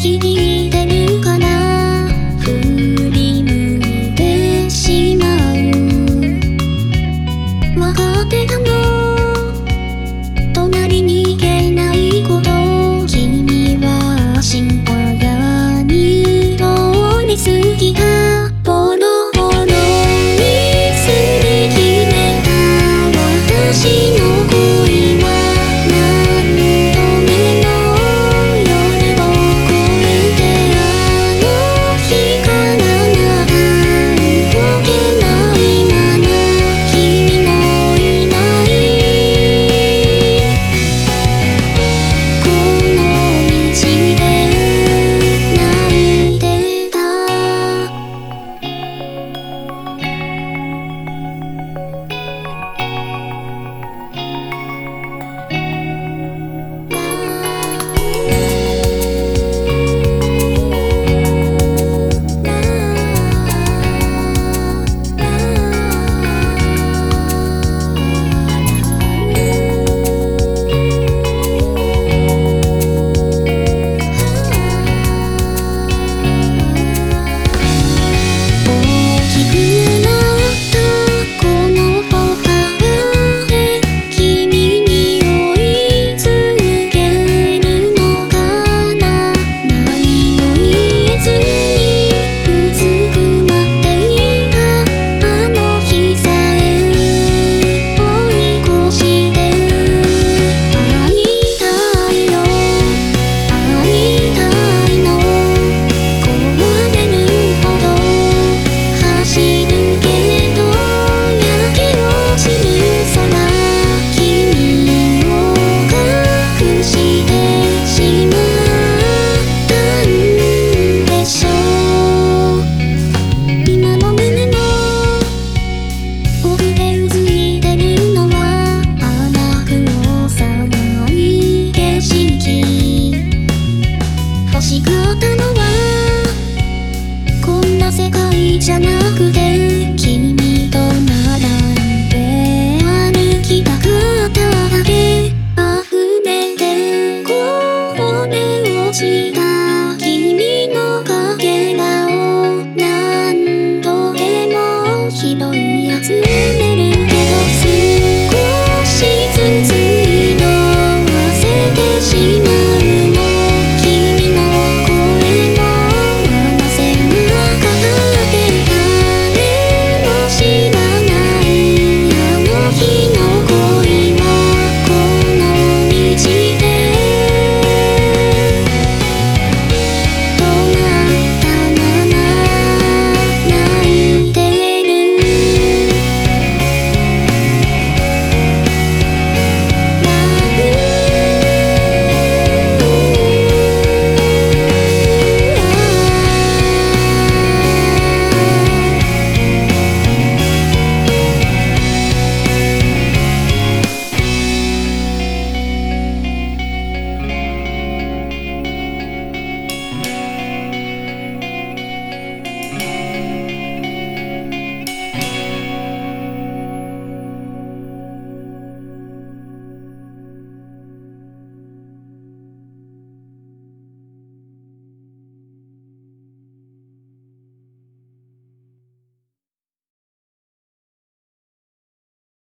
響いてるかな？振り向いてしまう。わかってたの隣に行けないこと。君は明日が二通り過ぎた